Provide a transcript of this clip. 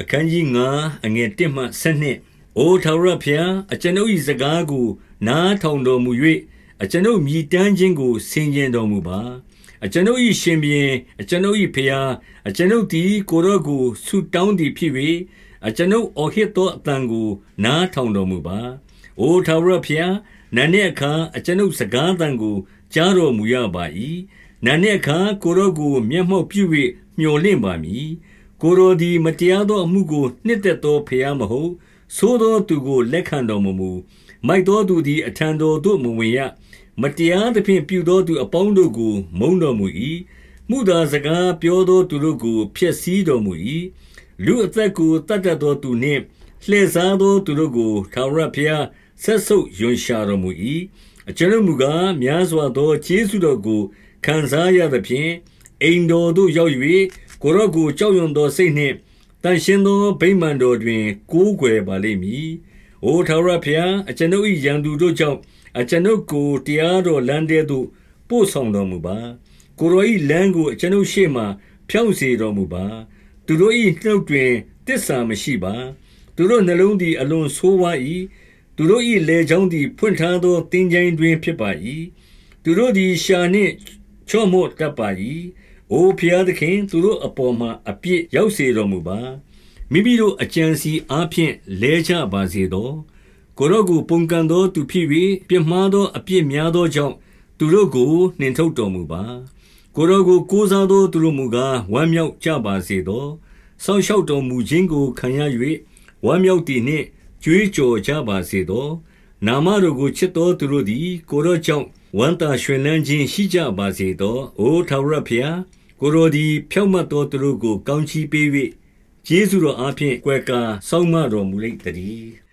အခန်းကြီး9အငယ်1မှ7အိုထာဝရဘုရားအကျွန်ုပ်၏စကားကို နားထောင်တော်မူ၍အကျွန်ုပ်မြည်တမ်းခြင်းကိုဆင်ခြင်တော်မူပါအကျွန်ုပ်၏ရှင်ဘုရင်အကျွန်ုပ်၏ဘုရားအကျွန်ုပ်သည်ကိုရော့ကိုဆုတောင်းသည်ဖြစ်၍အကျွန်ုပ်အော်ဟစ်သောအတန်ကို နားထောင်တော်မူပါအိုထာဝရဘုရားနာနေ့အခါအကျွန်ုပ်စကားတန်ကို ကြားတော်မူရပါ၏နာနေ့အခါကိုရော့ကို မျက်မှောက်ပြု၍မျှော်လင့်ပါမည် ကိုရောသည်မတရားသောအမှုကိုနှစ်သက်သောဖျားမဟုတ်သို့သောသူကိုလက်ခံတော်မမူမိုက်သောသူသည်အထံတော်သို့မဝင်ရမတရားသဖြင့်ပြုသောသူအပေါင်းတို့ကိုမုန်းတော်မူ၏မှုသာစကားပြောသောသူတို့ကိုဖျက်ဆီးတော်မူ၏လူအသက်ကိုတတ်တတ်သောသူနှင့်လှည့်စားသောသူတို့ကိုထာဝရဘုရားဆက်ဆုပ်ယွန်ရှာတော်မူ၏အကျွန်ုပ်မူကားများစွာသောခြေဆုတော်ကိုခံစားရသဖြင့်အိမ်တော်သို့ရောက်၍ ကိုရော့ကိုကြောက်ရွံ့သောစိတ်နှင့်တန်ရှင်းသောဗိမာန်တော်တွင် ကိုးကွယ်ပါလိမ့်မည်။အိုထာဝရဘုရားအကျွန်ုပ်၏ရန်သူတို့ကြောင့်အကျွန်ုပ်ကိုတရားတော်လမ်းထဲသို့ပို့ဆောင်တော်မူပါ။ကိုရော၏လမ်းကိုအကျွန်ုပ်ရှေ့မှဖြောင့်စေတော်မူပါ။သူတို့၏နှုတ်တွင်တစ္ဆာမရှိပါ။သူတို့နှလုံးသည်အလွန်ဆိုးဝါး၏။သူတို့၏လေချောင်းသည်ဖွင့်ထားသောတင်းကြိုင်တွင်ဖြစ်ပါ၏။သူတို့သည်ရှာနှင့်ချော့မော့တတ်ပါ၏။ အိုဖျားသခင်သူတို့အပေါ်မှာအပြစ်ရောက်စေတော်မူပါ။မိမိတို့အကြံစီအားဖြင့်လဲကြပါစေသော။ကိုရော့ကိုပုန်ကန်သောသူဖြစ်၍ပြစ်မှားသောအပြစ်များသောကြောင့်သူတို့ကိုနှင်ထုတ်တော်မူပါ။ကိုရော့ကိုကိုးစားသောသူတို့မူကားဝမ်းမြောက်ကြပါစေသော။ဆောင်းလျှောက်တော်မူခြင်းကိုခံရ၍ဝမ်းမြောက်သည်နှင့်ကြွေးကြော်ကြပါစေသော။နာမတော်ကိုချစ်သောသူတို့သည်ကိုရော့ကြောင့်ဝမ်းသာရွှင်လန်းခြင်းရှိကြပါစေသော။အိုထာဝရဘုရား ကိုရိုသည် ဖြောက်မတ်သောသူတို့ကို ကောင်းချီးပေး၍ကျေးဇူးတော်အားဖြင့် ကွယ်ကာစောင့်မတော်မူလိမ့်တည်း